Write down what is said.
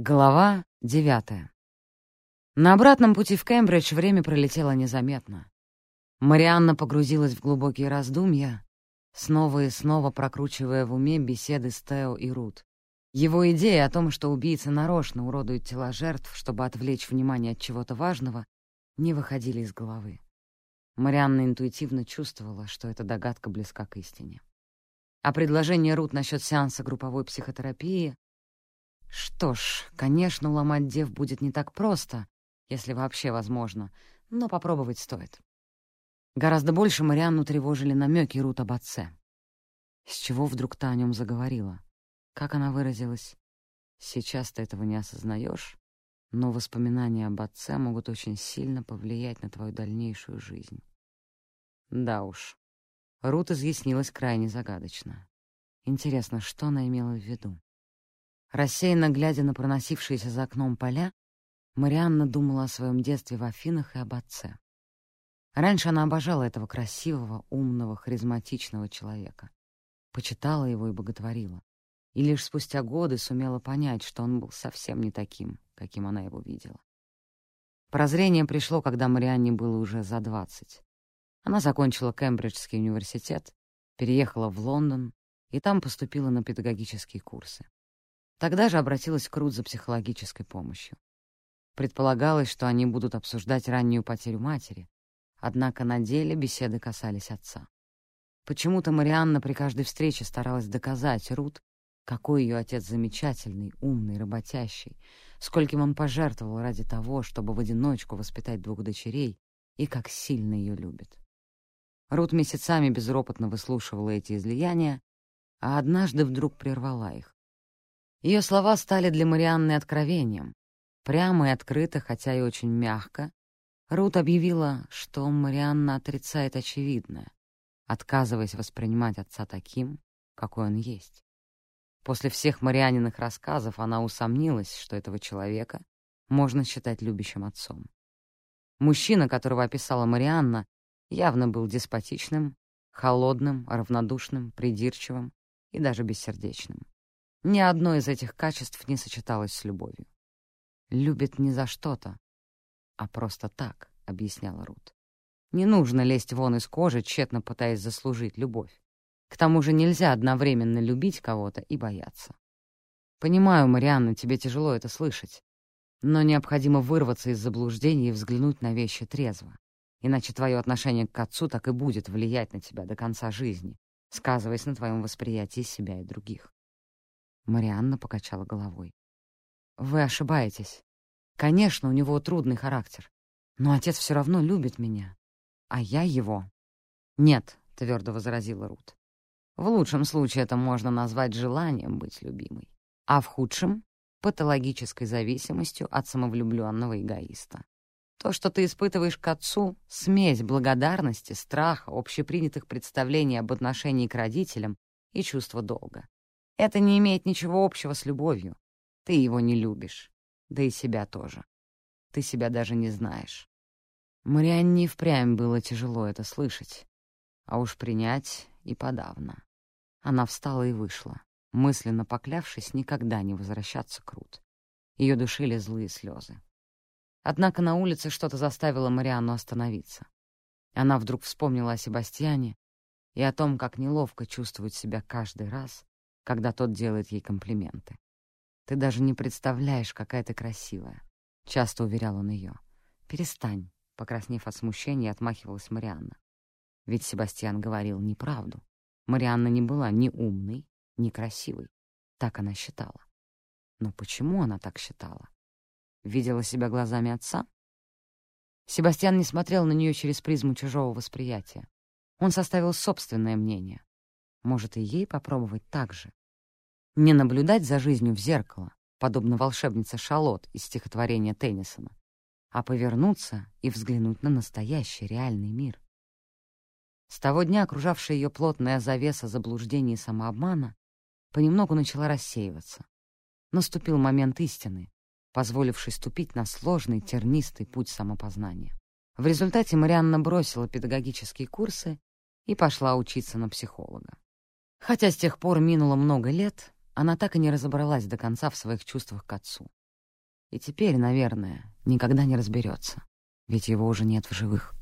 Глава девятая. На обратном пути в Кембридж время пролетело незаметно. Марианна погрузилась в глубокие раздумья, снова и снова прокручивая в уме беседы с Тео и Рут. Его идея о том, что убийцы нарочно уродуют тела жертв, чтобы отвлечь внимание от чего-то важного, не выходили из головы. Марианна интуитивно чувствовала, что эта догадка близка к истине. А предложение Рут насчет сеанса групповой психотерапии что ж, конечно, уломать дев будет не так просто, если вообще возможно, но попробовать стоит. Гораздо больше Марианну тревожили намеки Рут об отце. С чего вдруг та о нем заговорила? Как она выразилась? Сейчас ты этого не осознаешь, но воспоминания об отце могут очень сильно повлиять на твою дальнейшую жизнь. Да уж. Рут изъяснилась крайне загадочно. Интересно, что она имела в виду? Рассеянно глядя на проносившиеся за окном поля, Марианна думала о своем детстве в Афинах и об отце. Раньше она обожала этого красивого, умного, харизматичного человека. Почитала его и боготворила. И лишь спустя годы сумела понять, что он был совсем не таким, каким она его видела. Прозрение пришло, когда Марианне было уже за двадцать. Она закончила Кембриджский университет, переехала в Лондон и там поступила на педагогические курсы. Тогда же обратилась к Рут за психологической помощью. Предполагалось, что они будут обсуждать раннюю потерю матери, однако на деле беседы касались отца. Почему-то Марианна при каждой встрече старалась доказать Рут, какой ее отец замечательный, умный, работящий, скольким он пожертвовал ради того, чтобы в одиночку воспитать двух дочерей, и как сильно ее любит. Рут месяцами безропотно выслушивала эти излияния, а однажды вдруг прервала их. Ее слова стали для Марианны откровением. Прямо и открыто, хотя и очень мягко, Рут объявила, что Марианна отрицает очевидное, отказываясь воспринимать отца таким, какой он есть. После всех Марианиных рассказов она усомнилась, что этого человека можно считать любящим отцом. Мужчина, которого описала Марианна, явно был деспотичным, холодным, равнодушным, придирчивым и даже бессердечным. Ни одно из этих качеств не сочеталось с любовью. «Любит не за что-то, а просто так», — объясняла Рут. «Не нужно лезть вон из кожи, тщетно пытаясь заслужить любовь. К тому же нельзя одновременно любить кого-то и бояться. Понимаю, Марианна, тебе тяжело это слышать, но необходимо вырваться из заблуждений и взглянуть на вещи трезво. Иначе твое отношение к отцу так и будет влиять на тебя до конца жизни, сказываясь на твоем восприятии себя и других. Марианна покачала головой. «Вы ошибаетесь. Конечно, у него трудный характер, но отец все равно любит меня, а я его». «Нет», — твердо возразила Рут. «В лучшем случае это можно назвать желанием быть любимой, а в худшем — патологической зависимостью от самовлюбленного эгоиста. То, что ты испытываешь к отцу — смесь благодарности, страха, общепринятых представлений об отношении к родителям и чувства долга. Это не имеет ничего общего с любовью. Ты его не любишь. Да и себя тоже. Ты себя даже не знаешь. Марианне впрямь было тяжело это слышать. А уж принять и подавно. Она встала и вышла, мысленно поклявшись никогда не возвращаться к Рут. Ее душили злые слезы. Однако на улице что-то заставило Марианну остановиться. Она вдруг вспомнила о Себастьяне и о том, как неловко чувствует себя каждый раз, когда тот делает ей комплименты. «Ты даже не представляешь, какая ты красивая», — часто уверял он ее. «Перестань», — покраснев от смущения, отмахивалась Марианна. Ведь Себастьян говорил неправду. Марианна не была ни умной, ни красивой. Так она считала. Но почему она так считала? Видела себя глазами отца? Себастьян не смотрел на нее через призму чужого восприятия. Он составил собственное мнение. Может, и ей попробовать так же? Не наблюдать за жизнью в зеркало, подобно волшебнице Шалот из стихотворения Теннисона, а повернуться и взглянуть на настоящий реальный мир. С того дня окружавшая ее плотная завеса заблуждений и самообмана понемногу начала рассеиваться. Наступил момент истины, позволивший ступить на сложный, тернистый путь самопознания. В результате Марианна бросила педагогические курсы и пошла учиться на психолога. Хотя с тех пор минуло много лет, она так и не разобралась до конца в своих чувствах к отцу. И теперь, наверное, никогда не разберется, ведь его уже нет в живых.